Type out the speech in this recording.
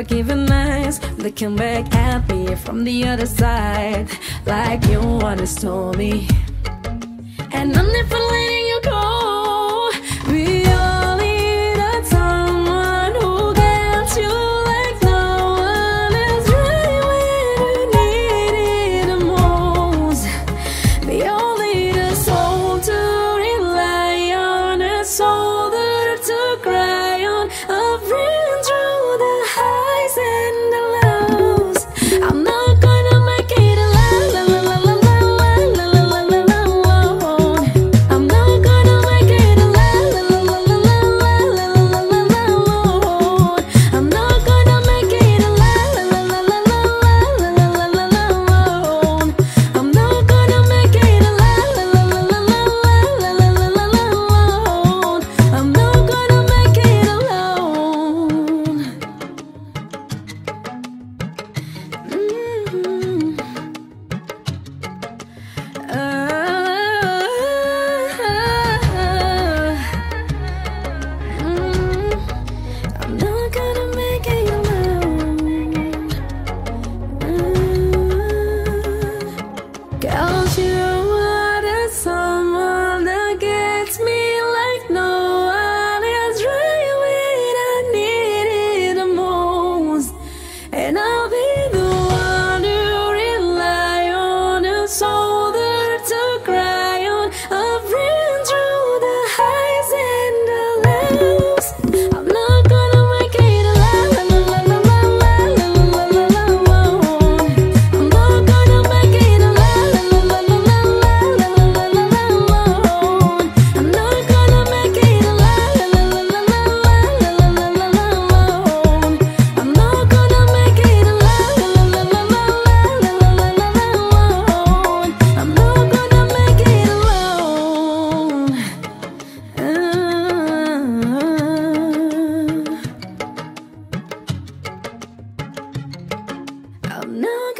Forgiving eyes looking back at me from the other side, like you wanna told me. No.